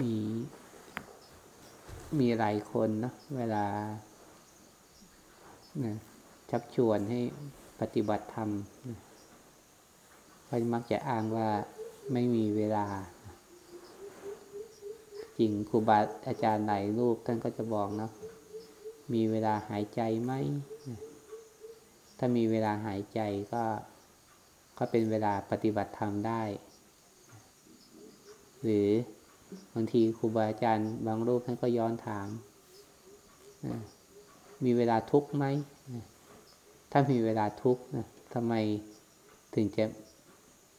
มีมีหลายคนเนาะเวลานะชักชวนให้ปฏิบัติธรรมนะก็มักจะอ้างว่าไม่มีเวลา จริงครูบาอาจารย์ไหนรูปท่านก็จะบอกเนาะมีเวลาหายใจไหม ถ้ามีเวลาหายใจก็ก็เป็นเวลาปฏิบัติธรรมได้ หรือ บางทีครูบาอาจารย์บางรูปท่านก็ย้อนถาม มีเวลาทุกข์ไหม ถ้ามีเวลาทุกข์ทำไมถึงจะ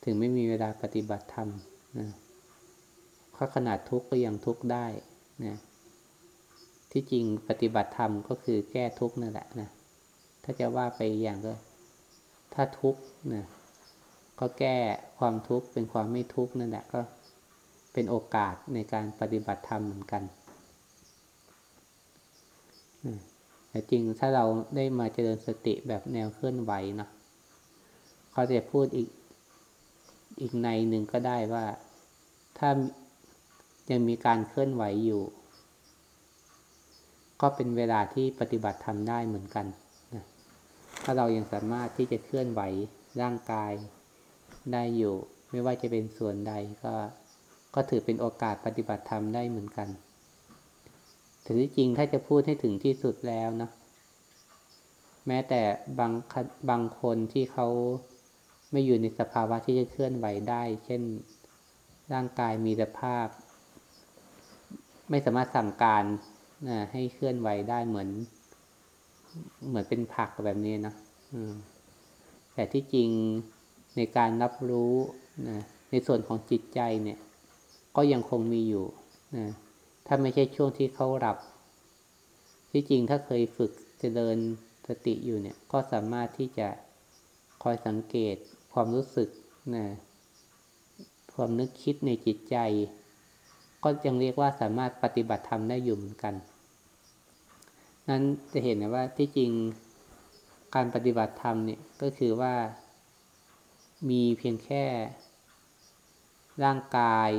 ถึงไม่มีเวลาปฏิบัติธรรมนะเพราขนาดทุกข์ก็ยังทุกข์ได้นะที่จริงปฏิบัติธรรมก็คือแก้ทุกข์นั่นแหละนะ ถ้าจะว่าไปอย่างก็ ถ้าทุกข์นะก็แก้ความทุกข์เป็นความไม่ทุกข์นั่นแหละก็ เป็นโอกาสในการปฏิบัติธรรมเหมือนกันแต่จริงถ้าเราได้มาเจริญสติแบบแนวเคลื่อนไหวนะเขาจะพูดอีกอีกในหนึ่งก็ได้ว่าถ้ายังมีการเคลื่อนไหวอยู่ ก็เป็นเวลาที่ปฏิบัติทำได้เหมือนกันนะถ้าเรายังสามารถที่จะเคลื่อนไหวร่างกายได้อยู่ ไม่ว่าจะเป็นส่วนใดก็ ก็ถือเป็นโอกาสปฏิบัติธรรมได้เหมือนกันแต่ที่จริงถ้าจะพูดให้ถึงที่สุดแล้วนะแม้แต่บางบางคนที่เขาไม่อยู่ในสภาวะที่จะเคลื่อนไหวได้ เช่นร่างกายมีสภาพ ไม่สามารถสั่งการนะให้เคลื่อนไหวได้เหมือน เหมือนเป็นผักแบบนี้นะแต่ที่จริงในการรับรู้นะในส่วนของจิตใจเนี่ย ก็ยังคงมีอยู่นะถ้าไม่ใช่ช่วงที่เขาหลับ ที่จริงถ้าเคยฝึกจเจริญสติอยู่เนี่ย ก็สามารถที่จะคอยสังเกตความรู้สึกนะความนึกคิดในจิตใจ ก็ยังเรียกว่าสามารถปฏิบัติธรรมได้อยู่เหมือนกัน นั้นจะเห็นนะว่าที่จริงการปฏิบัติธรรมเนี่ยก็คือว่า มีเพียงแค่ ร่างกาย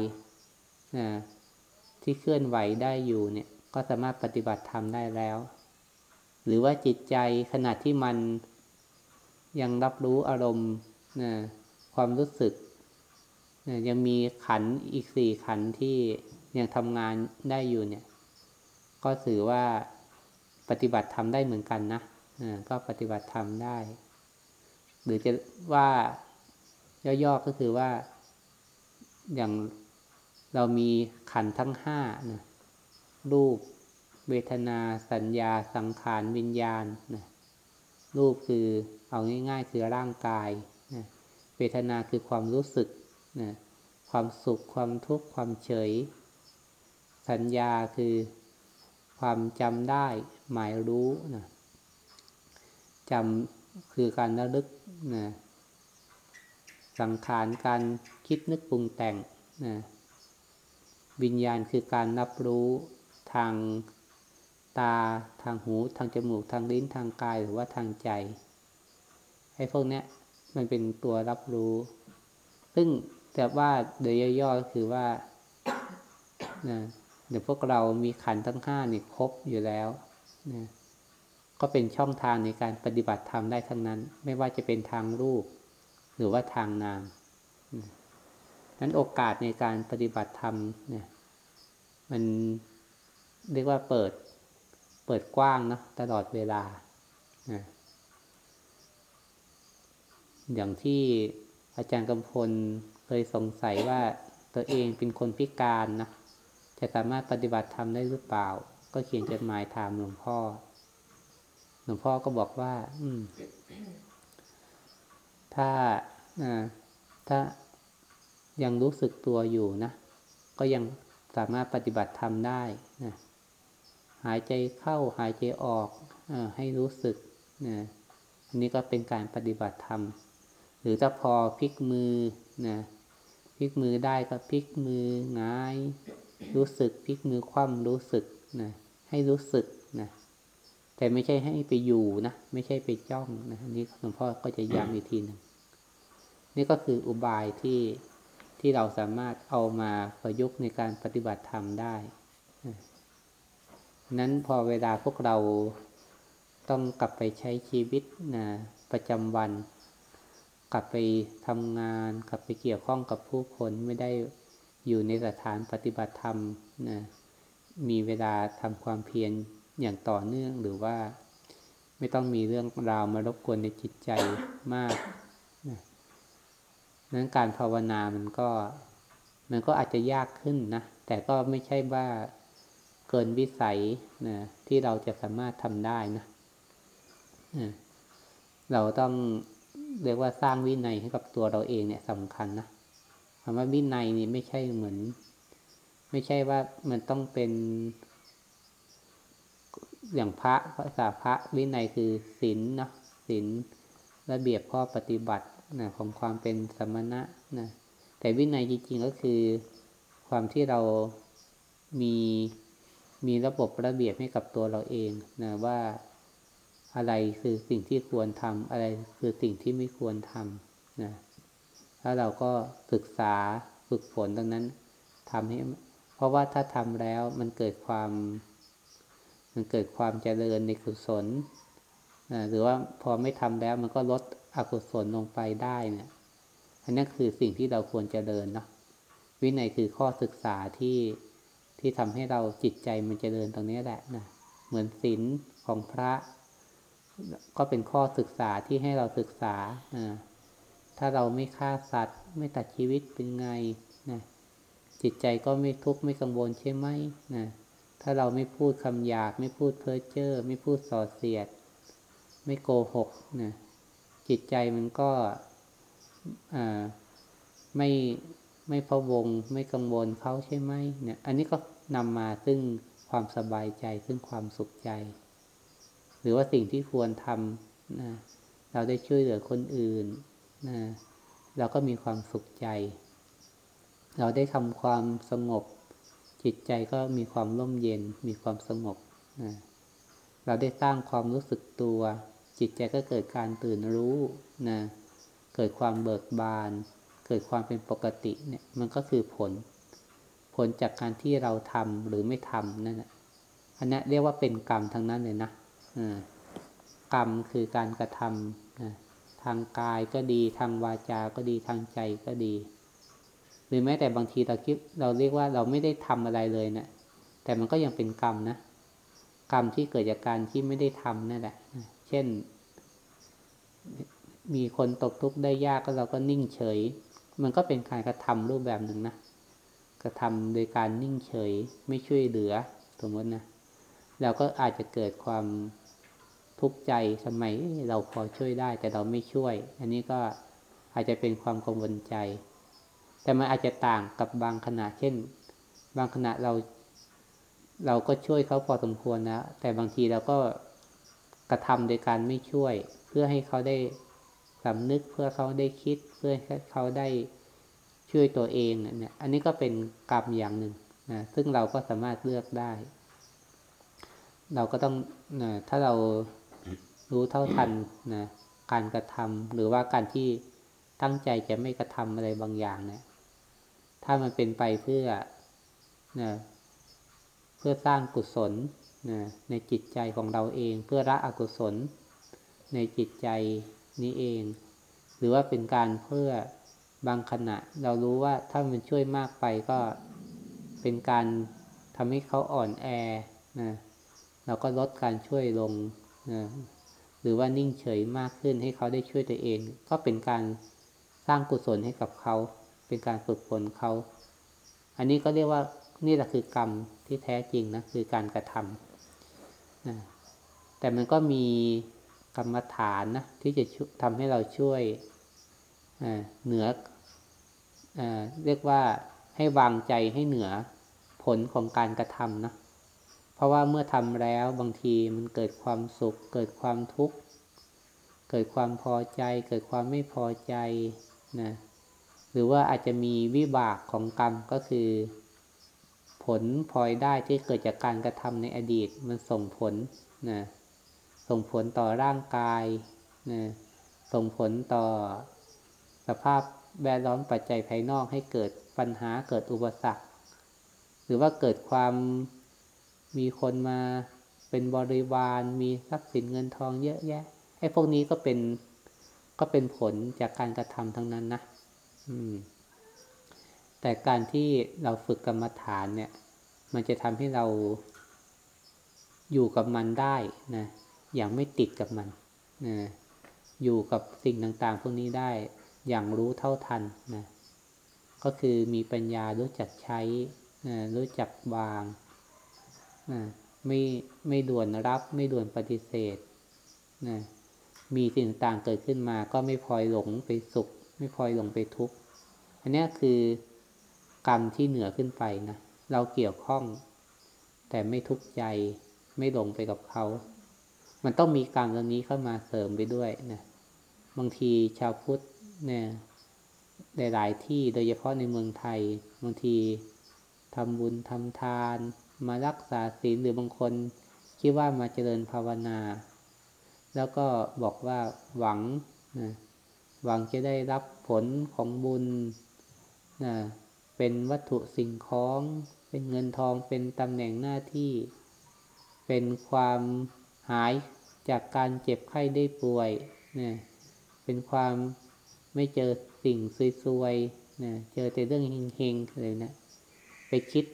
ที่เคลื่อนไหวได้อยู่เนี่ย ก็สามารถปฏิบัติธรรมได้แล้ว หรือว่าจิตใจขณะที่มันยังรับรู้อารมณ์นะความรู้สึกนะยังมีขันอีกสี่ขันที่ยังทำงานได้อยู่เนี่ย ก็ถือว่าปฏิบัติธรรมได้เหมือนกันนะนะก็ปฏิบัติธรรมได้ หรือจะว่าย่อๆก็คือว่าอย่าง เรามีขันทั้งห้านะรูป เวทนาสัญญาสังขารวิญญาณนะรูปคือเอาง่าย ๆ คือร่างกายนะเวทนาคือความรู้สึกนะความสุขความทุกข์ความเฉย สัญญาคือความจำได้หมายรู้นะจำคือการระลึกนะสังขารการคิดนึกปรุงแต่งนะ วิญญาณคือการรับรู้ทางตาทางหูทางจมูกทางลิ้นทางกายหรือว่าทางใจไอ้พวกเนี้ยมันเป็นตัวรับรู้ ซึ่งแต่ว่าโดยย่อๆก็คือว่านะเดี๋ยวพวกเรามีขันทั้งห้านี่ครบอยู่แล้วนะก็เป็นช่องทางในการปฏิบัติธรรมได้ทั้งนั้น ไม่ว่าจะเป็นทางรูป หรือว่าทางนาม นั้นโอกาสในการปฏิบัติธรรมเนี่ย มันเรียกว่าเปิด เปิดกว้างนะตลอดเวลานะอย่างที่อาจารย์กำพลเคยสงสัยว่าตัวเองเป็นคนพิการนะจะสามารถปฏิบัติธรรมได้หรือเปล่า ก็เขียนจดหมายถามหลวงพ่อ หลวงพ่อก็บอกว่า อืม ถ้าถ้า ยังรู้สึกตัวอยู่นะ ก็ยังสามารถปฏิบัติธรรมได้นะหายใจเข้าหายใจออกอให้รู้สึกนะอันนี้ก็เป็นการปฏิบัติธรรม หรือถ้าพอพลิกมือนะพลิกมือได้ก็พลิกมือง่าย รู้สึกพลิกมือคว่ำรู้สึกนะให้รู้สึกนะแต่ไม่ใช่ให้ไปอยู่นะไม่ใช่ไปจ้องนะอันนี้หลวงพ่อก็จะย้ำอีกทีหนึ่งนี่ก็คืออุบายที่ ที่เราสามารถเอามาประยุกต์ในการปฏิบัติธรรมได้ นั้นพอเวลาพวกเราต้องกลับไปใช้ชีวิตนะประจำวัน กลับไปทำงาน กลับไปเกี่ยวข้องกับผู้คนไม่ได้อยู่ในสถานปฏิบัติธรรมนะมีเวลาทำความเพียรอย่างต่อเนื่องหรือว่า ไม่ต้องมีเรื่องราวมารบกวนในจิตใจมาก นั้นการภาวนามันก็มันก็อาจจะยากขึ้นนะ แต่ก็ไม่ใช่ว่าเกินวิสัยนะที่เราจะสามารถทำได้นะ เราต้องเรียกว่าสร้างวินัยให้กับตัวเราเองเนี่ยสำคัญนะคำว่าวินัยนี่ไม่ใช่เหมือน ไม่ใช่ว่ามันต้องเป็นอย่างพระภาษาพระวินัยคือศีลนะศีลระเบียบข้อปฏิบัติ นะของความเป็นสมณะนะแต่วินัยจริงๆก็คือ ความที่เรามีมีระบบระเบียบให้กับตัวเราเองนะว่าอะไรคือสิ่งที่ควรทำอะไรคือสิ่งที่ไม่ควรทำนะแล้วเราก็ศึกษาฝึกฝนตรงนั้นทำให้ เพราะว่าถ้าทำแล้วมันเกิดความ มันเกิดความเจริญในกุศลนะหรือว่าพอไม่ทำแล้วมันก็ลด อกุศลลงไปได้เนะี่ย อันนี้คือสิ่งที่เราควรจะเจริญเนาะวินัยคือข้อศึกษาที่ที่ทำให้เราจิตใจมันเจริญตรงนี้แหละนะเหมือนศีลของพระ ก็เป็นข้อศึกษาที่ให้เราศึกษานะถ้าเราไม่ฆ่าสัตว์ ไม่ตัดชีวิตเป็นไงนะจิตใจก็ไม่ทุกข์ไม่กังวลใช่ไหมนะถ้าเราไม่พูดคำหยาบไม่พูดเพ้อเจ้อไม่พูดส่อเสียด ไม่โกหกนะ จิตใจมันก็ไม่ไม่พะวง ไม่กังวลเขาใช่ไหมเนี่ย อันนี้ก็นำมาซึ่งความสบายใจซึ่งความสุขใจ หรือว่าสิ่งที่ควรทำนะเราได้ช่วยเหลือคนอื่นนะเราก็มีความสุขใจ เราได้ทำความสงบ จิตใจก็มีความร่มเย็น มีความสงบนะเราได้สร้างความรู้สึกตัว จิตใจก็เกิดการตื่นรู้นะเกิดความเบิกบาน เกิดความเป็นปกติเนี่ยมันก็คือผล ผลจากการที่เราทำหรือไม่ทำนั่นแหละอันนี้เรียกว่าเป็นกรรมทั้งนั้นเลยนะกรรมคือการกระทำนะทางกายก็ดีทางวาจาก็ดีทางใจก็ดี หรือแม้แต่บางทีเราคิดเราเรียกว่าเราไม่ได้ทำอะไรเลยนะแต่มันก็ยังเป็นกรรมนะกรรมที่เกิดจากการที่ไม่ได้ทำนั่นแหละ เช่น มีคนตกทุกข์ได้ยากก็เราก็นิ่งเฉย มันก็เป็นการกระทำรูปแบบหนึ่งนะ กระทำโดยการนิ่งเฉยไม่ช่วยเหลือสมมตินะเราก็อาจจะเกิดความทุกข์ใจทำไมเราพอช่วยได้ แต่เราไม่ช่วย อันนี้ก็อาจจะเป็นความกังวลใจ แต่มันอาจจะต่างกับบางขณะ เช่น บางขณะเรา เราก็ช่วยเขาพอสมควรนะแต่บางทีเราก็ กระทำโดยการไม่ช่วย เพื่อให้เขาได้สำนึกเพื่อเขาได้คิด เพื่อให้เขาได้ช่วยตัวเองเนี่ยอันนี้ก็เป็นกรรมอย่างหนึ่งนะซึ่งเราก็สามารถเลือกได้ เราก็ต้องนะถ้าเรารู้เท่าทันนะการกระทำหรือว่าการที่ตั้งใจจะไม่กระทำอะไรบางอย่างเนี่ยถ้ามันเป็นไปเพื่อนะเพื่อสร้างกุศล นะในจิตใจของเราเองเพื่อละอกุศล ในจิตใจนี้เอง หรือว่าเป็นการเพื่อบางขณะ เรารู้ว่าถ้ามันช่วยมากไปก็เป็นการทำให้เขาอ่อนแอนะเราก็ลดการช่วยลงนะหรือว่านิ่งเฉยมากขึ้นให้เขาได้ช่วยตัวเอง ก็เป็นการสร้างกุศลให้กับเขา เป็นการฝึกฝนเขา อันนี้ก็เรียกว่านี่แหละคือกรรมที่แท้จริงนะคือการกระทำ นะแต่มันก็มีกรรมฐานนะที่จะทำให้เราช่วยเหนืออเรียกว่าให้วางใจให้เหนือผลของการกระทำนะเพราะว่าเมื่อทำแล้วบางทีมันเกิดความสุข เกิดความทุกข์ เกิดความพอใจ เกิดความไม่พอใจนะหรือว่าอาจจะมีวิบากของกรรมก็คือ ลพลอยได้ที่เกิดจากการกระทำในอดีต มันส่งผลนะส่งผลต่อร่างกายนะส่งผลต่อสภาพแวดล้อมปัจจัยภายนอกให้เกิดปัญหาเกิดอุปสรรค หรือว่าเกิดความมีคนมาเป็นบริวารมีทรัพย์สินเงินทองเยอะแยะไอ้พวกนี้ก็เป็นก็เป็นผลจากการกระทำทั้งนั้นนะ อืม แต่การที่เราฝึกกรรมฐานเนี่ย มันจะทำให้เราอยู่กับมันได้นะ อย่างไม่ติดกับมันนะอยู่กับสิ่งต่างๆ พวกนี้ได้อย่างรู้เท่าทันนะก็คือมีปัญญารู้จักใช้นะรู้จักวางนะไม่ไม่ด่วนรับ ไม่ด่วนปฏิเสธนะมีสิ่งต่างเกิดขึ้นมา ก็ไม่พลอยหลงไปสุข ไม่พลอยหลงไปทุกข์อันนี้คือ กรรมที่เหนือขึ้นไปนะ เราเกี่ยวข้อง แต่ไม่ทุกข์ใจ ไม่หลงไปกับเขา มันต้องมีกรรมตรงนี้เข้ามาเสริมไปด้วยนะ บางทีชาวพุทธเนี่ยหลายที่โดยเฉพาะในเมืองไทย บางทีทำบุญทำทาน มารักษาศีลหรือบางคนคิดว่ามาเจริญภาวนา แล้วก็บอกว่าหวังนะหวังจะได้รับผลของบุญนะ เป็นวัตถุสิ่งของ เป็นเงินทองเป็นตำแหน่งหน้าที่ เป็นความหายจากการเจ็บไข้ได้ป่วยนะเป็นความไม่เจอสิ่งซวยๆนะเจอแต่เรื่องเฮงๆเลยนะไปคิด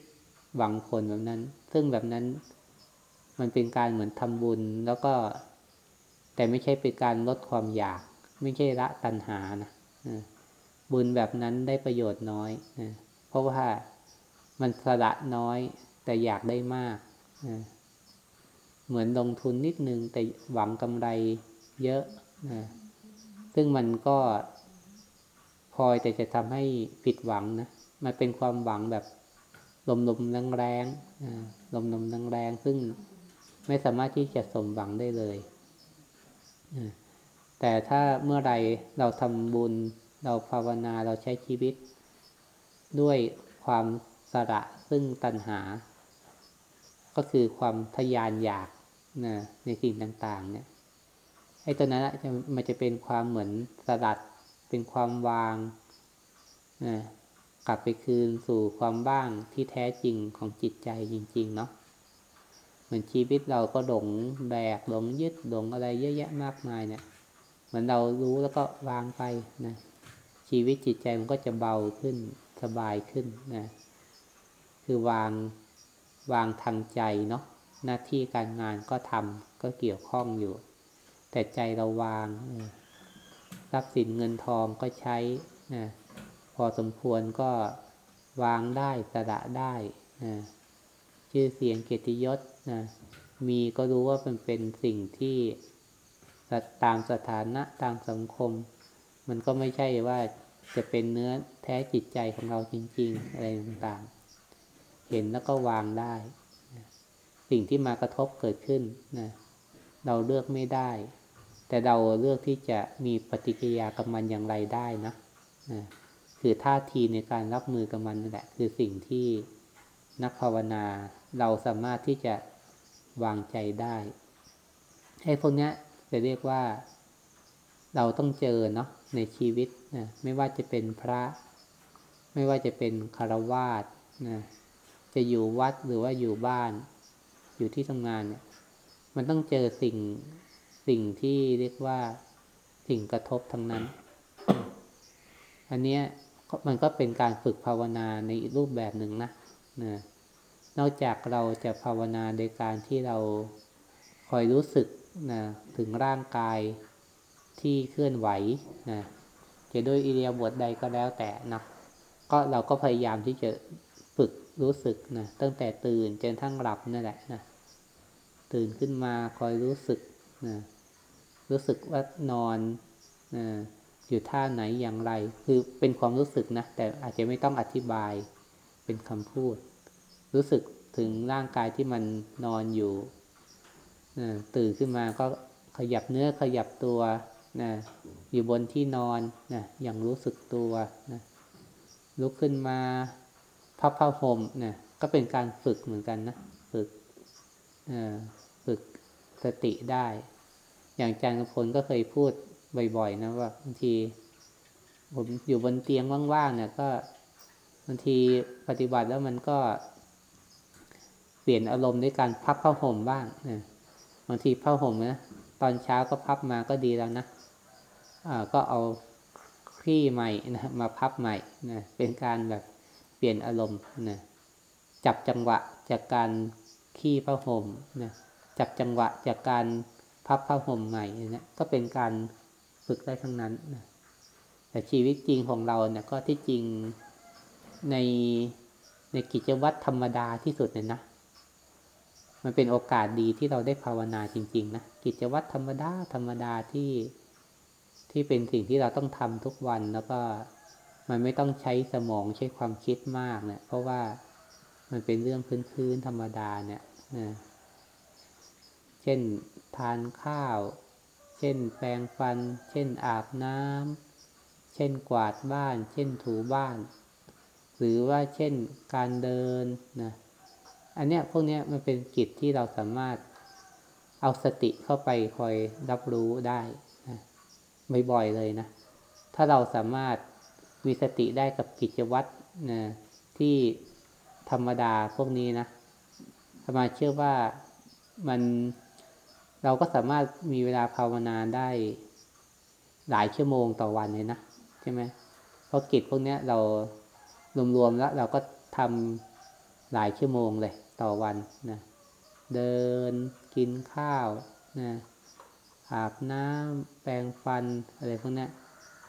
หวังผลแบบนั้น ซึ่งแบบนั้น มันเป็นการเหมือนทำบุญแล้วก็ แต่ไม่ใช่เป็นการลดความอยาก ไม่ใช่ละตัณหานะบุญแบบนั้นได้ประโยชน์น้อยนะ ราะว่ามันสละน้อยแต่อยากได้มากนะเหมือนลงทุนนิดนึงแต่หวังกำไรเยอะนะซึ่งมันก็พลอยแต่จะทำให้ผิดหวังนะ มันเป็นความหวังแบบลมลมแรงแรงลมลมแรงแรงซึ่งไม่สามารถที่จะสมหวังได้เลย แต่ถ้าเมื่อไรเราทำบุญ เราภาวนา เราใช้ชีวิต ด้วยความสระซึ่งตัณหา ก็คือความทยานอยากนะในสิ่งต่าง ๆ เนี่ยไอ้ตัวนั้นมันจะเป็นความเหมือนสลัด เป็นความวางนะกลับไปคืนสู่ความบ้างที่แท้จริงของจิตใจจริง ๆ เนาะเหมือนชีวิตเราก็หลงแบกหลงยึดหลงอะไรเยอะแยะมากมายเนี่ยเหมือนเรารู้แล้วก็วางไปนะชีวิตจิตใจมันก็จะเบาขึ้น สบายขึ้นนะคือวางวางทางใจเนาะหน้าที่การงานก็ทำก็เกี่ยวข้องอยู่ แต่ใจเราวางทรัพย์สินเงินทองก็ใช้นะพอสมควรก็วางได้สระได้นะชื่อเสียงเกียรติยศนะมีก็รู้ว่ามันเป็นสิ่งที่ตามสถานะตามสังคม มันก็ไม่ใช่ว่า จะเป็นเนื้อแท้จิตใจของเราจริง ๆ อะไรต่างๆ เห็นแล้วก็วางได้ สิ่งที่มากระทบเกิดขึ้นนะเราเลือกไม่ได้ แต่เราเลือกที่จะมีปฏิกิริยากับมันอย่างไรได้นะนะคือท่าทีในการรับมือกับมันนั่นแหละ คือสิ่งที่นักภาวนาเราสามารถที่จะวางใจได้ไอ้พวกนี้จะเรียกว่าเราต้องเจอเนาะ ในชีวิตนะไม่ว่าจะเป็นพระ ไม่ว่าจะเป็นคารวาสนะจะอยู่วัดหรือว่าอยู่บ้าน อยู่ที่ทำงานเนี่ยมันต้องเจอสิ่งสิ่งที่เรียกว่าสิ่งกระทบทั้งนั้น อันเนี้ยมันก็เป็นการฝึกภาวนาในรูปแบบหนึ่งนะนะนอกจากเราจะภาวนาโดยการที่เราคอยรู้สึกนะถึงร่างกาย ที่เคลื่อนไหวนะจะด้วยอิเลียบทใดก็แล้วแต่นะก็เราก็พยายามที่จะฝึกรู้สึกนะตั้งแต่ตื่นจนทั้งหลับนั่นแหละนะตื่นขึ้นมาคอยรู้สึกนะรู้สึกว่านอนนะอยู่ท่าไหนอย่างไร คือเป็นความรู้สึกนะ แต่อาจจะไม่ต้องอธิบายเป็นคำพูด รู้สึกถึงร่างกายที่มันนอนอยู่นะตื่นขึ้นมาก็ขยับเนื้อขยับตัว นะอยู่บนที่นอนนะอย่างรู้สึกตัวนะลุกขึ้นมาพับผ้าห่มนะก็เป็นการฝึกเหมือนกันนะฝึกฝึกสติได้ อย่างอาจารย์พลก็เคยพูดบ่อย ๆ นะว่าบางที ผมอยู่บนเตียงว่างๆเนี่ยก็บางทีปฏิบัติแล้วมันก็เปลี่ยนอารมณ์ด้วยการพับผ้าห่มบ้างนะบางทีผ้าห่มนะตอนเช้าก็พับมาก็ดีแล้วนะ ก็เอาคลี่ใหม่นะมาพับใหม่นะเป็นการแบบเปลี่ยนอารมณ์นะจับจังหวะจากการขี้ผ้าห่มนะจับจังหวะจากการพับผ้าห่มใหม่นะก็เป็นการฝึกได้ทั้งนั้นนะแต่ชีวิตจริงของเราเนี่ยก็ที่จริงในในกิจวัตรธรรมดาที่สุดเนี่ยนะ มันเป็นโอกาสดีที่เราได้ภาวนาจริง ๆ นะ กิจวัตรธรรมดาธรรมดาที่ ที่เป็นสิ่งที่เราต้องทำทุกวันแล้วก็มันไม่ต้องใช้สมองใช้ความคิดมากเนะี่ย เพราะว่ามันเป็นเรื่องพื้นๆธรรมดาเนี่ยนะเช่นทานข้าว เช่นแปรงฟัน เช่นอาบน้ำเช่นกวาดบ้าน เช่นถูบ้าน หรือว่าเช่นการเดินนะอันเนี้ยพวกเนี้ยมันเป็นกิจที่เราสามารถเอาสติเข้าไปคอยรับรู้ได้ บ่อยๆเลยนะ ถ้าเราสามารถมีสติได้กับกิจวัตรนะที่ธรรมดาพวกนี้นะสมาเชื่อว่ามันเราก็สามารถมีเวลาภาวนาได้หลายชั่วโมงต่อวันเลยนะใช่ไหมเพราะกิจพวกนี้เรารวมๆแล้ว เราก็ทำหลายชั่วโมงเลยต่อวันนะเดินกินข้าวนะ อาบน้ำแปรงฟันอะไรพวกนี้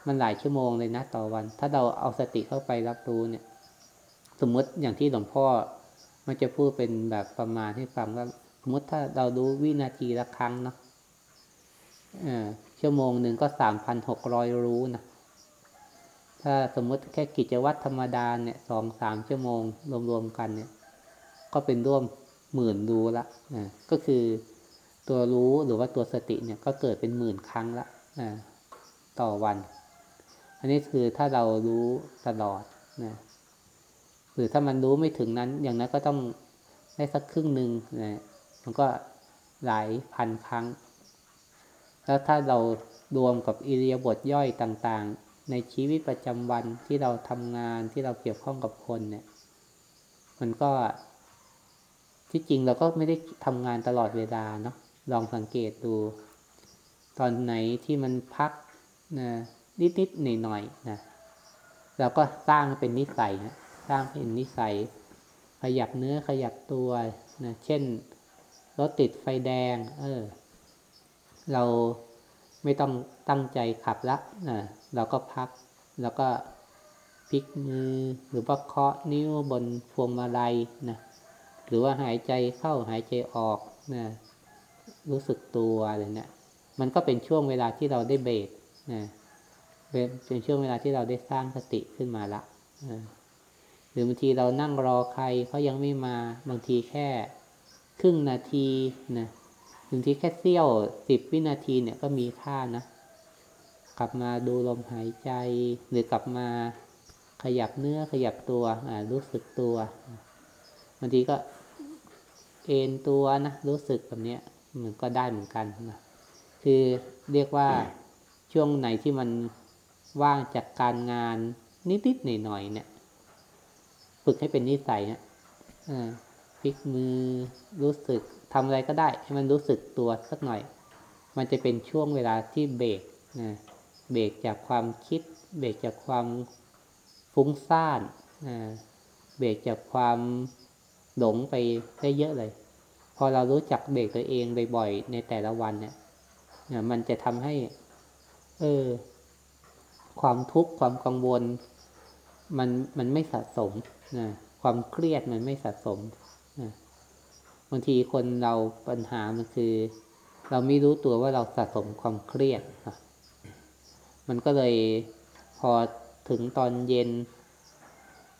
มันหลายชั่วโมงเลยนะต่อวัน ถ้าเราเอาสติเข้าไปรับรู้เนี่ย สมมติอย่างที่หลวงพ่อมันจะพูดเป็นแบบประมาณให้ฟังว่าสมมติถ้าเราดูวินาทีละครั้งเนาะชั่วโมงหนึ่งก็สามพันหกร้อยรู้นะถ้าสมมติแค่กิจวัตรธรรมดาเนี่ยสองสามชั่วโมงรวมๆกันเนี่ย ก็เป็นร่วมหมื่นรู้ละนะก็คือ ตัวรู้หรือว่าตัวสติเนี่ยก็เกิดเป็นหมื่นครั้งละนะต่อวัน อันนี้คือถ้าเรารู้ตลอดนะหรือถ้ามันรู้ไม่ถึงนั้น อย่างนั้นก็ต้องได้สักครึ่งหนึ่งนะมันก็หลายพันครั้ง แล้วถ้าเรารวมกับอิริยาบถย่อยต่างๆ ในชีวิตประจำวันที่เราทำงานที่เราเกี่ยวข้องกับคนเนี่ย มันก็ที่จริงเราก็ไม่ได้ทำงานตลอดเวลาเนาะ ลองสังเกตดู ตอนไหนที่มันพักนะนิดๆหน่อยๆนะเราก็สร้างเป็นนิสัยนะสร้างเป็นนิสัย ขยับเนื้อขยับตัวนะเช่นรถติดไฟแดง เออ เราไม่ต้องตั้งใจขับละนะเราก็พัก แล้วก็พลิกมือหรือว่าเคาะนิ้วบนพวงมาลัยนะหรือว่าหายใจเข้าหายใจออกนะ รู้สึกตัวอะไรเนี่ย มันก็เป็นช่วงเวลาที่เราได้เบรกนะเป็นช่วงเวลาที่เราได้สร้างสติขึ้นมาละนะหรือบางทีเรานั่งรอใครเขายังไม่มาบางทีแค่ครึ่งนาทีนะบางทีแค่เสี้ยวสิบวินาทีเนี่ยก็มีค่านะ กลับมาดูลมหายใจ หรือกลับมาขยับเนื้อขยับตัวรู้สึกตัวบางทีก็เอนตัวนะ รู้สึกแบบเนี้ย มันก็ได้เหมือนกันนะคือเรียกว่าช่วงไหนที่มันว่างจากการงานนิดๆหน่อยๆเนี่ย ฝึกให้เป็นนิสัยนะพลิกมือรู้สึกทำอะไรก็ได้ ให้มันรู้สึกตัวสักหน่อย มันจะเป็นช่วงเวลาที่เบรกนะเบรกจากความคิด เบรกจากความฟุ้งซ่านนะเบรกจากความหลงไปได้เยอะเลย พอเรารู้จักเบรกตัวเองบ่อยๆในแต่ละวันเนี่ยมันจะทำให้ เออ ความทุกข์ความกังวล มันมันไม่สะสมนะความเครียดมันไม่สะสมนะบางทีคนเราปัญหามันคือ เราไม่รู้ตัวว่าเราสะสมความเครียดนะมันก็เลยพอถึงตอนเย็น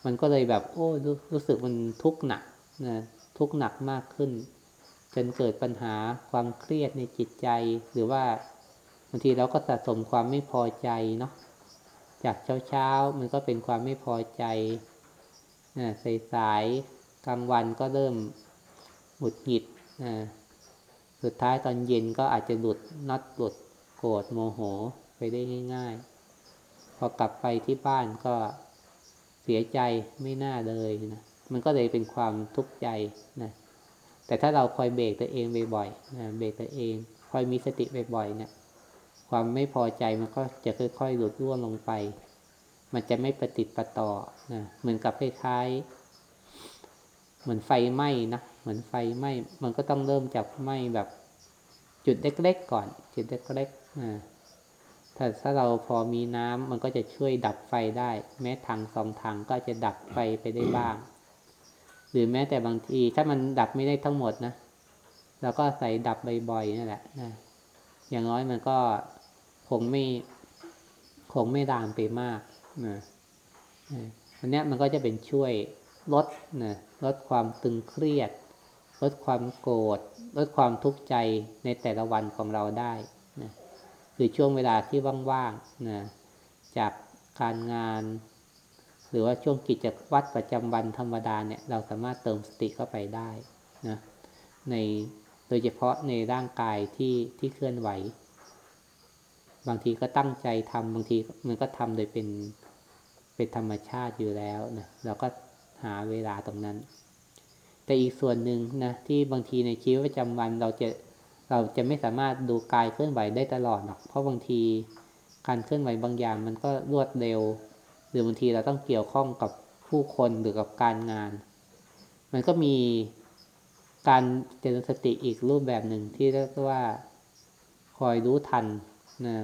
มันก็เลยแบบ โอ้รู้รู้สึกมันทุกข์หนักนะทุกข์หนักมากขึ้น จนเกิดปัญหาความเครียดในจิตใจ หรือว่าบางทีเราก็สะสมความไม่พอใจเนาะจากเช้าเช้ามันก็เป็นความไม่พอใจนะสายสายกลางวันก็เริ่มหงุดหงิดนะสุดท้ายตอนเย็นก็อาจจะหลุดนัดหลุดโกรธโมโหไปได้ง่าย ๆ พอกลับไปที่บ้านก็เสียใจไม่น่าเลยนะ มันก็เลยเป็นความทุกข์ใจนะ แต่ถ้าเราคอยเบรกตัวเองบ่อยๆนะเบรกตัวเองคอยมีสติบ่อยๆเนะี่ยความไม่พอใจมันก็จะค่อยๆหลุดร่วงลงไป มันจะไม่ประติดประต่อนะเหมือนกับคล้ายๆ เหมือนไฟไหม้นะเหมือนไฟไหม้มันก็ต้องเริ่มจากไหม้แบบ จุดเล็กๆก่อน จุดเล็กๆนะถ้าถ้าเราพอมีน้ำมันก็จะช่วยดับไฟได้ แม้ถังสองถังก็จะดับไฟไปได้บ้าง หรือแม้แต่บางทีถ้ามันดับไม่ได้ทั้งหมดนะเราก็ใส่ดับบ่อยๆนั่นแหละนะอย่างน้อยมันก็คงไม่คงไม่ดามไปมากนะอันนี้มันก็จะเป็นช่วยลดนะลดความตึงเครียด ลดความโกรธลดความทุกข์ใจในแต่ละวันของเราได้นะคือช่วงเวลาที่ว่างๆนะจากการงาน รือว่าช่วงกิจวัตรประจำวันธรรมดาเนี่ย เราสามารถเติมสติเข้าไปได้นะในโดยเฉพาะในร่างกายที่ที่เคลื่อนไหว บางทีก็ตั้งใจทำบางทีมันก็ทำโดยเป็นเป็นธรรมชาติอยู่แล้วนะเราก็หาเวลาตรงนั้น แต่อีกส่วนหนึ่งนะที่บางทีในชีวิตประจำวันเราจะเราจะไม่สามารถดูกายเคลื่อนไหวได้ตลอดหรอกเพราะบางทีการเคลื่อนไหวบางอย่างมันก็รวดเร็ว หรือบางทีเราต้องเกี่ยวข้องกับผู้คนหรือกับการงาน มันก็มีการเจริญสติอีกรูปแบบหนึ่งที่เรียกว่าคอยรู้ทันนะ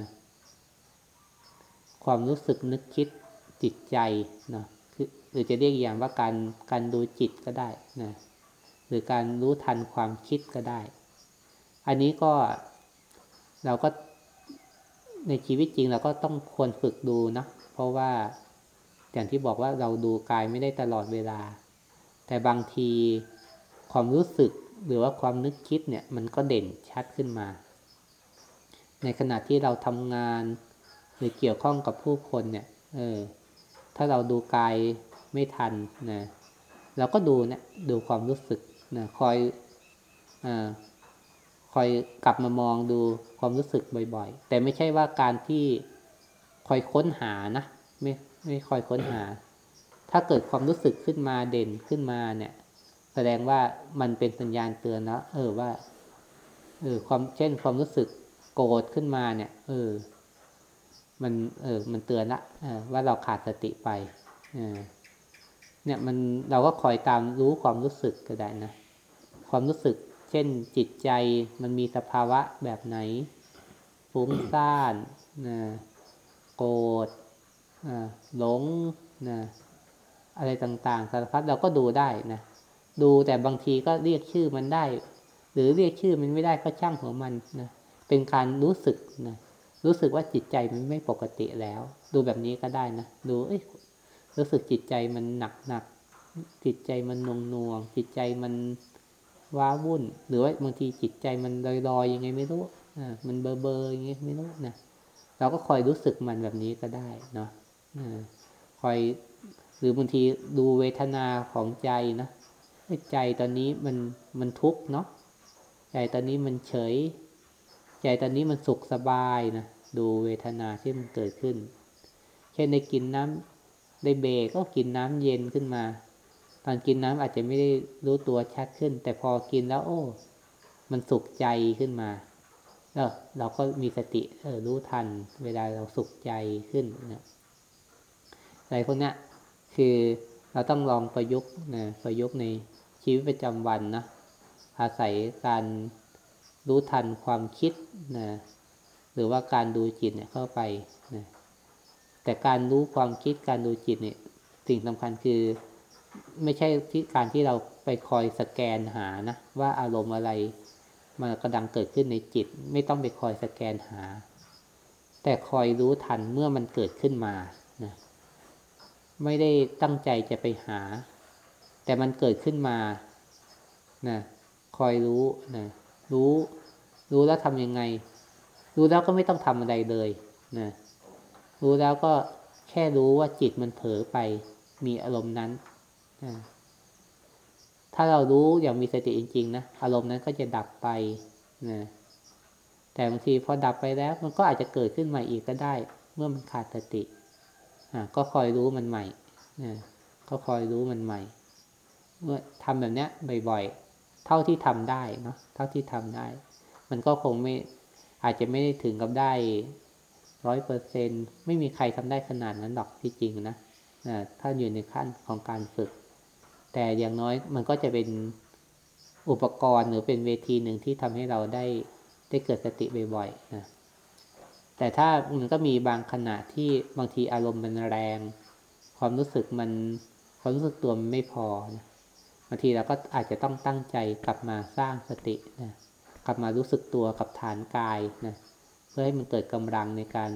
ความรู้สึกนึกคิดจิตใจนะคือหรือจะเรียกอย่างว่าการการดูจิตก็ได้นะหรือการรู้ทันความคิดก็ได้ อันนี้ก็เราก็ในชีวิตจริงเราก็ต้องควรฝึกดูนะเพราะว่า อย่างที่บอกว่าเราดูกายไม่ได้ตลอดเวลา แต่บางทีความรู้สึกหรือว่าความนึกคิดเนี่ยมันก็เด่นชัดขึ้นมา ในขณะที่เราทำงานหรือเกี่ยวข้องกับผู้คนเนี่ย เออ ถ้าเราดูกายไม่ทันนะเราก็ดูเนะดูความรู้สึกนะคอยอคอยกลับมามองดูความรู้สึกบ่อย ๆ แต่ไม่ใช่ว่าการที่คอยค้นหานะไม่ ไม่คอยค้นหา ถ้าเกิดความรู้สึกขึ้นมาเด่นขึ้นมาเนี่ย แสดงว่ามันเป็นสัญญาณเตือนแล้วเออว่าเออความเช่นความรู้สึกโกรธขึ้นมาเนี่ย เออ มันเออ มันเตือนละเออว่าเราขาดสติไปเออเนี่ยมันเราก็คอยตามรู้ความรู้สึกก็ได้นะความรู้สึก เช่นจิตใจมันมีสภาวะแบบไหนฟุ้งซ่านนะโกรธ หลงนะอะไรต่างๆ สารพัดเราก็ดูได้นะดูแต่บางทีก็เรียกชื่อมันได้ หรือเรียกชื่อมันไม่ได้ก็ช่างของมันนะเป็นการรู้สึกนะรู้สึกว่าจิตใจมันไม่ปกติแล้ว ดูแบบนี้ก็ได้นะดูเอ้ยรู้สึกจิตใจมันหนักหนักจิตใจมันนวงนวงจิตใจมันว้าวุ่น หรือว่าบางทีจิตใจมันลอยๆยังไงไม่รู้อ่ามันเบอร์เบออย่างเงี้ยไม่รู้นะเราก็คอยรู้สึกมันแบบนี้ก็ได้เนาะ คอยหรือบางทีดูเวทนาของใจนะใจตอนนี้มันมันทุกข์เนาะใจตอนนี้มันเฉย ใจตอนนี้มันสุขสบายนะดูเวทนาที่มันเกิดขึ้น เช่นได้กินน้ำได้เบรก็กินน้ำเย็นขึ้นมา ตอนกินน้ำอาจจะไม่ได้รู้ตัวชัดขึ้น แต่พอกินแล้ว โอ้ มันสุขใจขึ้นมาเออเราก็มีสติเออรู้ทัน เวลาเราสุขใจขึ้นนะ อะไรพวกนี้คือเราต้องลองประยุกต์นะประยุกต์ในชีวิตประจำวันนะอาศัยการรู้ทันความคิดนะหรือว่าการดูจิตเนี่ยเข้าไปนะแต่การรู้ความคิดการดูจิตเนี่ยสิ่งสำคัญคือไม่ใช่ที่การที่เราไปคอยสแกนหานะว่าอารมณ์อะไรมันกำลังเกิดขึ้นในจิต ไม่ต้องไปคอยสแกนหา แต่คอยรู้ทันเมื่อมันเกิดขึ้นมา ไม่ได้ตั้งใจจะไปหา แต่มันเกิดขึ้นมานะคอยรู้นะรู้ รู้แล้วทำยังไง รู้แล้วก็ไม่ต้องทำอะไรเลยนะรู้แล้วก็แค่รู้ว่าจิตมันเผลอไปมีอารมณ์นั้นนะถ้าเรารู้อย่างมีสติจริง ๆ นะอารมณ์นั้นก็จะดับไปนะแต่บางทีพอดับไปแล้ว มันก็อาจจะเกิดขึ้นมาอีกก็ได้ เมื่อมันขาดสติ ก็คอยรู้มันใหม่นะก็คอยรู้มันใหม่ เมื่อทำแบบเนี้ยบ่อยๆ เท่าที่ทำได้เนาะเท่าที่ทำได้ มันก็คงไม่อาจจะไม่ได้ถึงกับได้ร้อยเปอร์เซ็นไม่มีใครทำได้ขนาดนั้นหรอกที่จริงนะนะถ้าอยู่ในขั้นของการฝึก แต่อย่างน้อยมันก็จะเป็นอุปกรณ์หรือเป็นเวทีหนึ่งที่ทำให้เราได้ได้เกิดสติบ่อยๆนะ แต่ถ้ามันก็มีบางขณะที่บางทีอารมณ์มันแรง ความรู้สึกมันความรู้สึกตัวมันไม่พอนะบางทีเราก็อาจจะต้องตั้งใจกลับมาสร้างสตินะกลับมารู้สึกตัวกับฐานกายนะเพื่อให้มันเกิดกำลังในการ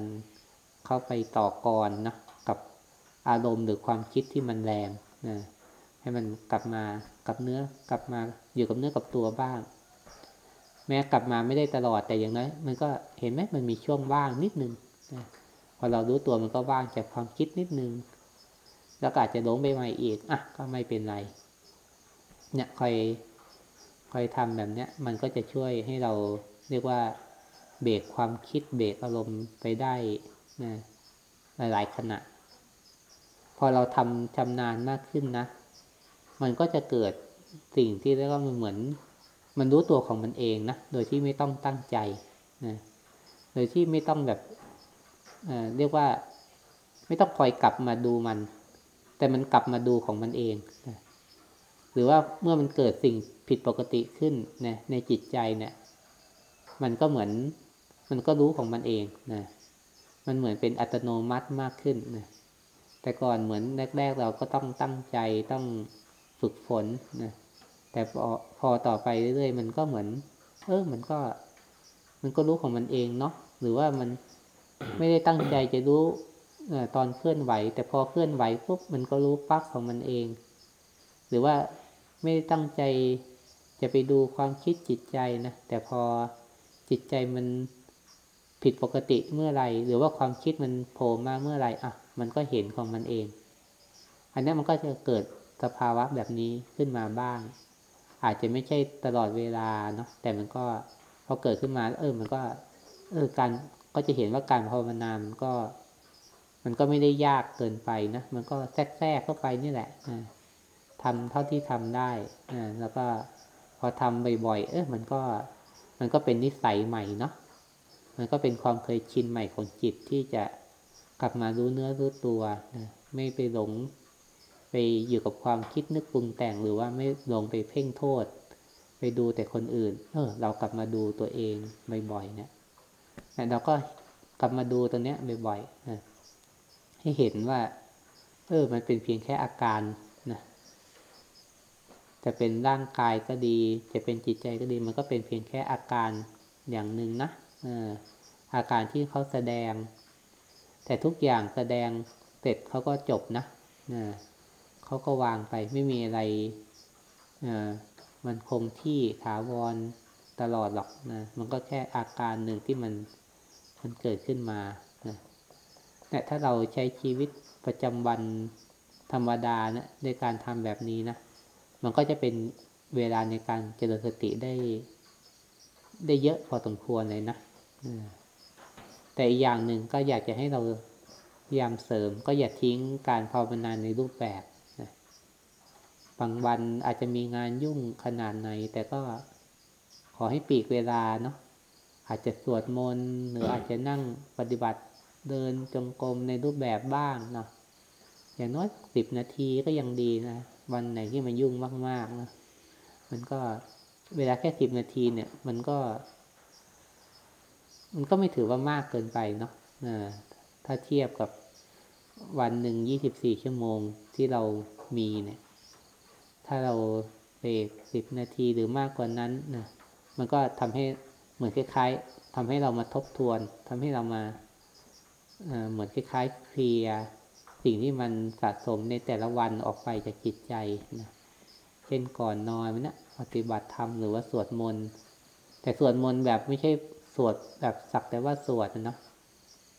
เข้าไปต่อกรนะกับอารมณ์หรือความคิดที่มันแรงนะให้มันกลับมากับเนื้อกลับมาอยู่กับเนื้อกับตัวบ้าง แม้กลับมาไม่ได้ตลอดแต่อย่างน้อยมันก็เห็นไหมมันมีช่วงว่างนิดนึงนะพอเรารู้ตัวมันก็ว่างจากความคิดนิดนึง แล้วก็อาจจะหลงไปใหม่อีกอะก็ไม่เป็นไร เนี่ยคอยคอยทำแบบเนี้ย มันก็จะช่วยให้เราเรียกว่าเบรกความคิดเบรกอารมณ์ไปได้นะหลายๆขณะ พอเราทำชำนาญมากขึ้นนะ มันก็จะเกิดสิ่งที่เรียกว่ามันเหมือน มันรู้ตัวของมันเองนะ โดยที่ไม่ต้องตั้งใจนะโดยที่ไม่ต้องแบบเเรียกว่า ไม่ต้องคอยกลับมาดูมัน แต่มันกลับมาดูของมันเองนะหรือว่าเมื่อมันเกิดสิ่งผิดปกติขึ้นนะในจิตใจเนี่ย มันก็เหมือน มันก็รู้ของมันเองนะมันเหมือนเป็นอัตโนมัติมากขึ้นนะแต่ก่อนเหมือนแรก ๆ เราก็ต้องตั้งใจต้องฝึกฝนนะ แต่พอพอต่อไปเรื่อยๆ มันก็เหมือน เออมันก็ มันก็รู้ของมันเองเนาะหรือว่ามันไม่ได้ตั้งใจจะรู้ตอนเคลื่อนไหว แต่พอเคลื่อนไหวปุ๊บมันก็รู้ปั๊บของมันเอง หรือว่าไม่ได้ตั้งใจจะไปดูความคิดจิตใจนะแต่พอจิตใจมันผิดปกติเมื่อไรหรือว่าความคิดมันโผล่มาเมื่อไรอะ มันก็เห็นของมันเอง อันนี้มันก็จะเกิดสภาวะแบบนี้ขึ้นมาบ้าง อาจจะไม่ใช่ตลอดเวลาเนาะแต่มันก็พอเกิดขึ้นมา เออ มันก็ เออการก็จะเห็นว่าการภาวนามันก็ มันก็ไม่ได้ยากเกินไปนะมันก็แทรกแทรกเข้าไปนี่แหละทำเท่าที่ทำได้อ่าแล้วก็พอทำบ่อยๆเออมันก็มันก็เป็นนิสัยใหม่เนาะมันก็เป็นความเคยชินใหม่ของจิตที่จะกลับมารู้เนื้อรู้ตัวนะไม่ไปหลง อยู่กับความคิดนึกปรุงแต่งหรือว่าไม่ลงไปเพ่งโทษ ไปดูแต่คนอื่น เออ เรากลับมาดูตัวเองบ่อยๆเนี่ยเราก็กลับมาดูตัวเนี้ยบ่อยๆนะให้เห็นว่า เออ มันเป็นเพียงแค่อาการนะจะเป็นร่างกายก็ดี จะเป็นจิตใจก็ดี มันก็เป็นเพียงแค่อาการอย่างหนึ่งนะอออาการที่เขาแสดง แต่ทุกอย่างแสดงเสร็จเขาก็จบนะ เขาก็วางไปไม่มีอะไรมันคงที่ถาวรตลอดหรอกนะ มันก็แค่อาการหนึ่งที่มันมันเกิดขึ้นมานะแต่ถ้าเราใช้ชีวิตประจำวันธรรมดานะในการทำแบบนี้นะ มันก็จะเป็นเวลาในการเจริญสติได้ ได้เยอะพอสมควรเลยนะแต่อีกอย่างหนึ่งก็อยากจะให้เราพยายามเสริมก็อย่าทิ้งการภาวนาในรูปแบบ บางวันอาจจะมีงานยุ่งขนาดไหน แต่ก็ขอให้ปีกเวลาเนาะอาจจะสวดมนต์หรืออาจจะนั่งปฏิบัติเดินจงกรมในรูปแบบบ้างเนาะอย่างน้อยสิบนาทีก็ยังดีนะวันไหนที่มันยุ่งมากๆนะมันก็เวลาแค่สิบนาทีเนี่ย มันก็ มันก็ไม่ถือว่ามากเกินไปเนาะถ้าเทียบกับวันหนึ่งยี่สิบสี่ชั่วโมงที่เรามีเนี่ย ถ้าเราเบรกสิบนาทีหรือมากกว่านั้นนะมันก็ทำให้เหมือนคล้ายๆทำให้เรามาทบทวนทำให้เรามาเหมือนคล้ายๆ เคลียร์สิ่งที่มันสะสมในแต่ละวันออกไปจากจิตใจนะเช่นก่อนนอนนะปฏิบัติธรรมหรือว่าสวดมนต์แต่สวดมนต์แบบไม่ใช่สวดแบบสักแต่ว่าสวดนะ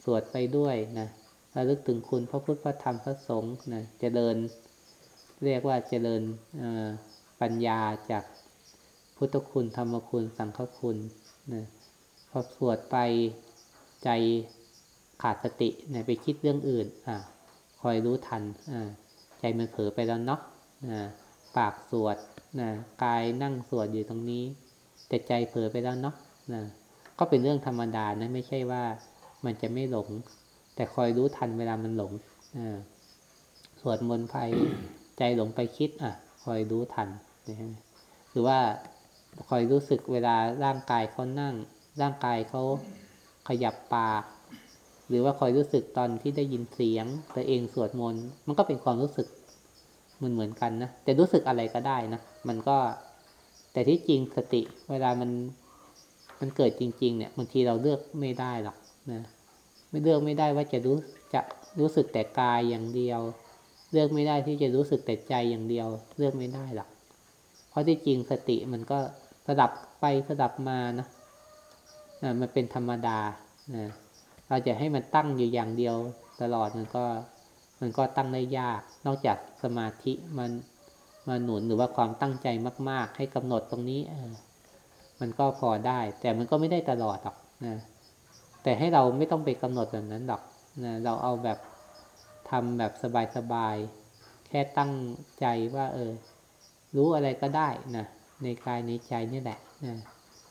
สวดไปด้วยนะระลึกถึงคุณพระพุทธพระธรรมพระสงฆ์นะจะเดิน เรียกว่าเจริญปัญญาจากพุทธคุณธรรมคุณสังฆคุณนะพอสวดไปใจขาดสตินะไปคิดเรื่องอื่นอะคอยรู้ทันอ่าใจมันเผลอไปแล้วเนาะอ่าปากสวดนะกายนั่งสวดอยู่ตรงนี้ แต่ใจเผลอไปแล้วเนาะนะก็เป็นเรื่องธรรมดานะไม่ใช่ว่ามันจะไม่หลง แต่คอยรู้ทันเวลามันหลงอ่าสวดมนต์ไป ใจหลงไปคิดอะ คอยรู้ทันนะฮะหรือว่าคอยรู้สึกเวลาร่างกายเขานั่ง ร่างกายเขาขยับปาก หรือว่าคอยรู้สึกตอนที่ได้ยินเสียงตัวเองสวดมนต์มันก็เป็นความรู้สึกมันเหมือนกันนะแต่รู้สึกอะไรก็ได้นะมันก็ แต่ที่จริงสติ เวลามันมันเกิดจริง ๆ เนี่ยบางทีเราเลือกไม่ได้หรอกนะไม่เลือกไม่ได้ว่าจะรู้จะรู้สึกแต่กายอย่างเดียว เลือกไม่ได้ที่จะรู้สึกแต่ใจอย่างเดียว เลือกไม่ได้หรอกเพราะที่จริงสติมันก็สดับไปสดับมานะนะมันเป็นธรรมดานะเราจะให้มันตั้งอยู่อย่างเดียวตลอดมันก็ มันก็ตั้งได้ยาก นอกจากสมาธิมันมาหนุนหรือว่าความตั้งใจมาก ๆ ให้กำหนดตรงนี้เออมันก็พอได้ แต่มันก็ไม่ได้ตลอดหรอกนะแต่ให้เราไม่ต้องไปกำหนดแบบนั้นหรอกนะเราเอาแบบ ทำแบบสบายๆ แค่ตั้งใจว่า เออ รู้อะไรก็ได้นะ ในกายในใจนี่แหละนะ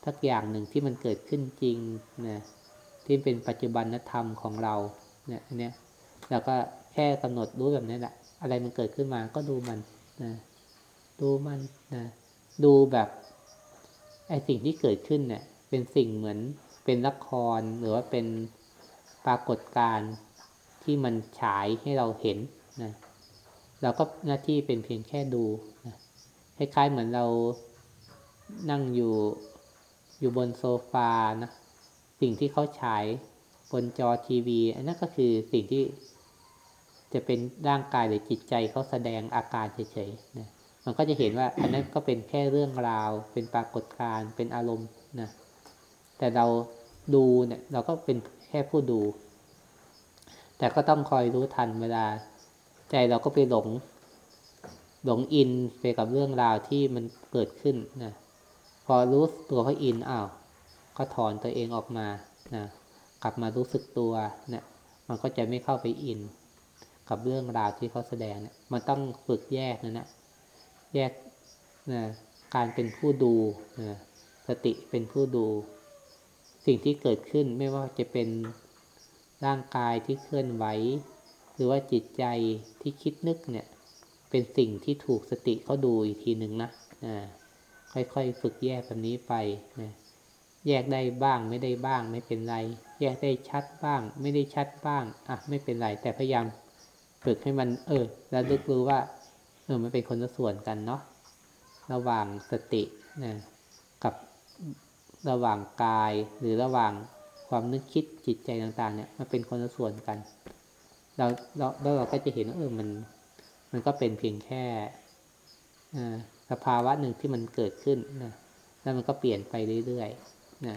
ทักอย่างหนึ่งที่มันเกิดขึ้นจริงนะที่เป็นปัจจุบันธรรมของเราเนี่ยอันเนี้ยเราก็แค่กำหนดรู้แบบนี้แหละ อะไรมันเกิดขึ้นมาก็ดูมันนะดูมันนะดูแบบไอสิ่งที่เกิดขึ้นเนี่ยเป็นสิ่งเหมือนเป็นละครหรือว่าเป็นปรากฏการณ์ ที่มันฉายให้เราเห็นนะเราก็หน้าที่เป็นเพียงแค่ดูนะคล้ายๆเหมือนเรานั่งอยู่อยู่บนโซฟานะสิ่งที่เขาฉายบนจอทีวี อันนั้นก็คือสิ่งที่จะเป็นร่างกายหรือจิตใจเขาแสดงอาการเฉยๆนะมันก็จะเห็นว่า อันนั้นก็เป็นแค่เรื่องราว เป็นปรากฏการณ์เป็นอารมณ์นะแต่เราดูเนี่ยเราก็เป็นแค่ผู้ดู แต่ก็ต้องคอยรู้ทันเวลา ใจเราก็ไปหลง หลงอินไปกับเรื่องราวที่มันเกิดขึ้นนะพอรู้ตัวเขาอินอ้าวก็ถอนตัวเองออกมานะกลับมารู้สึกตัวเนะี่ยมันก็จะไม่เข้าไปอิน กับเรื่องราวที่เขาแสดงเนี่ยมันต้องฝึกแยกนะนะแยกนะการเป็นผู้ดูนะสติเป็นผู้ดู สิ่งที่เกิดขึ้นไม่ว่าจะเป็น ร่างกายที่เคลื่อนไหว หรือว่าจิตใจที่คิดนึกเนี่ย เป็นสิ่งที่ถูกสติเขาดูอีกทีหนึ่งนะค่อยๆฝึกแยกแบบนี้ไปนะแยกได้บ้างไม่ได้บ้างไม่เป็นไร แยกได้ชัดบ้าง ไม่ได้ชัดบ้าง อะ ไม่เป็นไร แต่พยายามฝึกให้มัน เออแล้วลึกรู้ว่า เออมันเป็นคนละส่วนกันเนาะระหว่างสตินะกับระหว่างกายหรือระหว่าง ความนึกคิดจิตใจต่าง ๆ เนี่ยมันเป็นคนละส่วนกัน เราเราแล้วเราก็จะเห็นว่าเออมัน มันก็เป็นเพียงแค่สภาวะหนึ่งที่มันเกิดขึ้นนะแล้วมันก็เปลี่ยนไปเรื่อยๆนะ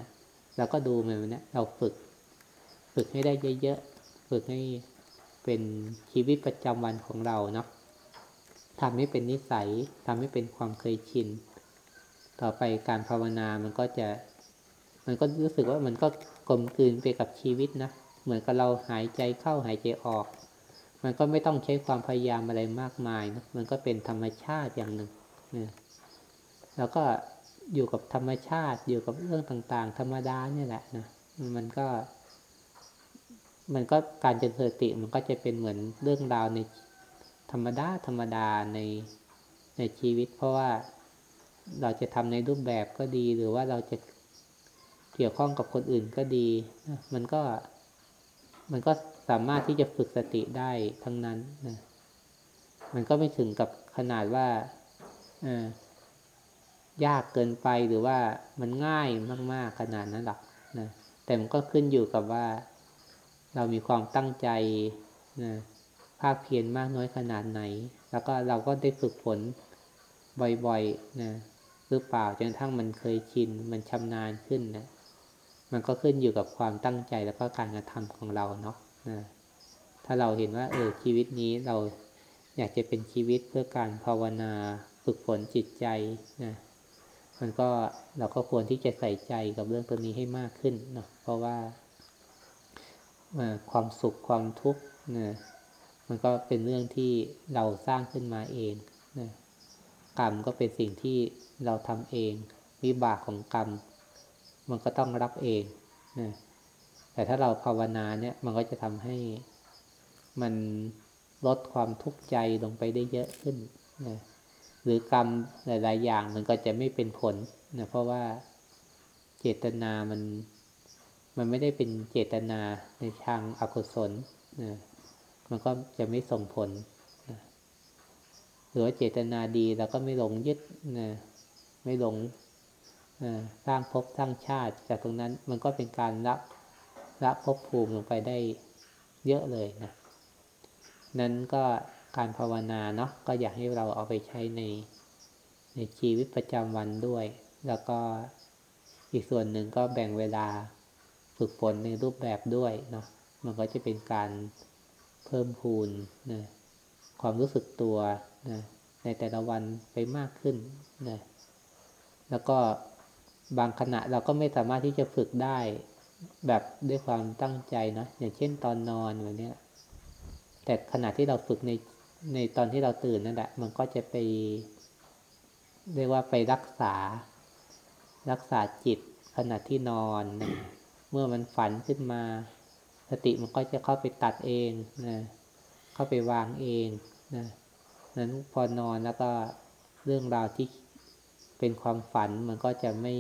เราก็ดูมันนะเราฝึก ฝึกให้ได้เยอะๆฝึกให้เป็นชีวิตประจำวันของเราเนาะทำให้เป็นนิสัยทำให้เป็นความเคยชิน ต่อไปการภาวนามันก็จะ มันก็รู้สึกว่ามันก็ ลมกลืนไปกับชีวิตนะ เหมือนกับเราหายใจเข้าหายใจออก มันก็ไม่ต้องใช้ความพยายามอะไรมากมายนะมันก็เป็นธรรมชาติอย่างหนึ่งนะแล้วก็อยู่กับธรรมชาติ อยู่กับเรื่องต่าง ๆ ธรรมดาเนี่ยแหละนะมันก็ มันก็การเจริญสติมันก็จะเป็นเหมือนเรื่องราวในธรรมดาธรรมดาในในชีวิต เพราะว่าเราจะทำในรูปแบบก็ดี หรือว่าเราจะ กี่ยวข้องกับคนอื่นก็ดี มันก็ มันก็สามารถที่จะฝึกสติได้ทั้งนั้นนะมันก็ไม่ถึงกับขนาดว่าอยากเกินไปหรือว่ามันง่ายมาก ๆ ขนาดนั้นหรอกนะแต่มันก็ขึ้นอยู่กับว่า เรามีความตั้งใจนะภาคเพียรมากน้อยขนาดไหน แล้วก็เราก็ได้ฝึกฝนบ่อย ๆ นะหรือเปล่าจนทั้งมันเคยชิน มันชำนาญขึ้นนะ มันก็ขึ้นอยู่กับความตั้งใจแล้วก็การกระทำของเราเนาะนะถ้าเราเห็นว่าเออชีวิตนี้เราอยากจะเป็นชีวิตเพื่อการภาวนาฝึกฝนจิตใจนะมันก็เราก็ควรที่จะใส่ใจกับเรื่องตัวนี้ให้มากขึ้นเนาะเพราะว่าความสุขความทุกข์นะมันก็เป็นเรื่องที่เราสร้างขึ้นมาเองนะกรรมก็เป็นสิ่งที่เราทำเอง วิบากของกรรม มันก็ต้องรับเองนะแต่ถ้าเราภาวนาเนี่ยมันก็จะทำให้มันลดความทุกข์ใจลงไปได้เยอะขึ้นนะหรือกรรมหลาย ๆ อย่างมันก็จะไม่เป็นผลนะเพราะว่าเจตนามันมันไม่ได้เป็นเจตนาในทางอกุศลนะมันก็จะไม่ส่งผลนะหรือว่าเจตนาดีเราก็ไม่หลงยึดนะไม่หลง สร้างภพสร้างชาติ จากตรงนั้นมันก็เป็นการรับละภพภูมิลงไปได้เยอะเลยนะ นั้นก็การภาวนาเนาะก็อยากให้เราเอาไปใช้ในในชีวิตประจำวันด้วย แล้วก็อีกส่วนหนึ่งก็แบ่งเวลาฝึกฝนในรูปแบบด้วยเนาะมันก็จะเป็นการเพิ่มพูนนะความรู้สึกตัวนะในแต่ละวันไปมากขึ้นนะแล้วก็ บางขณะเราก็ไม่สามารถที่จะฝึกได้ แบบด้วยความตั้งใจนะอย่างเช่นตอนนอนแบบนี้แต่ขณะที่เราฝึกในในตอนที่เราตื่นนั่นแหละมันก็จะไป เรียกว่าไปรักษา รักษาจิตขณะที่นอน เมื่อมันฝันขึ้นมา สติมันก็จะเข้าไปตัดเองนะเข้าไปวางเองนะนั้นพอนอนแล้วก็เรื่องราวที่ เป็นความฝันมันก็จะไม่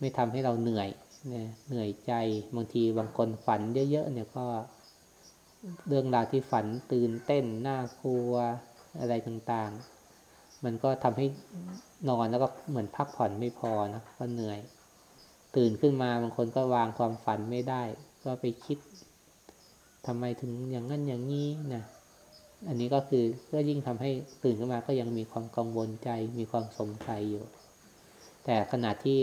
ไม่ทำให้เราเหนื่อยนะเหนื่อยใจบางทีบางคนฝันเยอะๆเนี่ยก็เรื่องราวที่ฝันตื่นเต้นน่ากลัวอะไรต่างๆ มันก็ทำให้นอนแล้วก็เหมือนพักผ่อนไม่พอนะก็เหนื่อย ตื่นขึ้นมาบางคนก็วางความฝันไม่ได้ ก็ไปคิดทำไมถึงอย่างนั้นอย่างนี้นะ อันนี้ก็คือก็ยิ่งทำให้ตื่นขึ้นมาก็ยังมีความกังวลใจ มีความสงสัยอยู่ แต่ขณะที่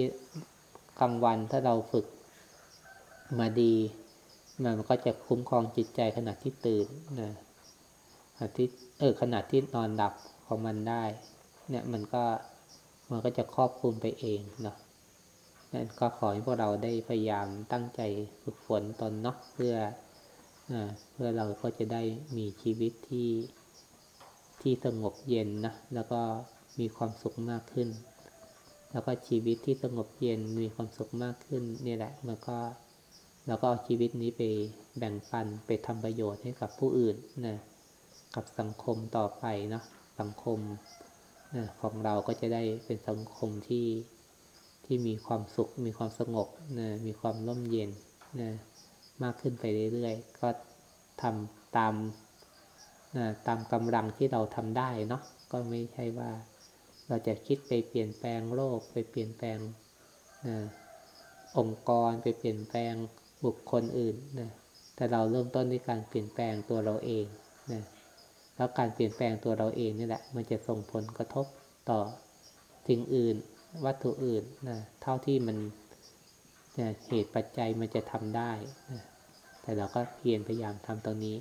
กลางวันถ้าเราฝึกมาดีมันก็จะคุ้มครองจิตใจขณะที่ตื่นนะขณะที่เออขณะที่นอนหลับของมันได้ เนี่ยมันก็มันก็จะครอบคลุมไปเองเนาะนั่นก็ขอให้พวกเราได้พยายามตั้งใจฝึกฝนตนเนาะเพื่อ เพื่อเราก็จะได้มีชีวิตที่ที่สงบเย็นนะ แล้วก็มีความสุขมากขึ้น แล้วก็ชีวิตที่สงบเย็นมีความสุขมากขึ้นนี่แหละมันก็เราก็เอาชีวิตนี้ไปแบ่งปันไปทำประโยชน์ให้กับผู้อื่นนะกับสังคมต่อไปเนาะสังคมนะของเราก็จะได้เป็นสังคมที่ที่มีความสุข มีความสงบนะมีความร่มเย็นนะ มากขึ้นไปเรื่อยๆ ก็ทำตามตามกำลังที่เราทำได้เนาะก็ไม่ใช่ว่าเราจะคิดไปเปลี่ยนแปลงโลก ไปเปลี่ยนแปลงองค์กรไปเปลี่ยนแปลงบุคคลอื่นนะแต่เราเริ่มต้นด้วยการเปลี่ยนแปลงตัวเราเองนะแล้วการเปลี่ยนแปลงตัวเราเองนี่แหละมันจะส่งผลกระทบต่อสิ่งอื่น วัตถุอื่นนะเท่าที่มัน นะเหตุปัจจัยมันจะทำได้นะแต่เราก็เพียรพยายามทำตรงนี้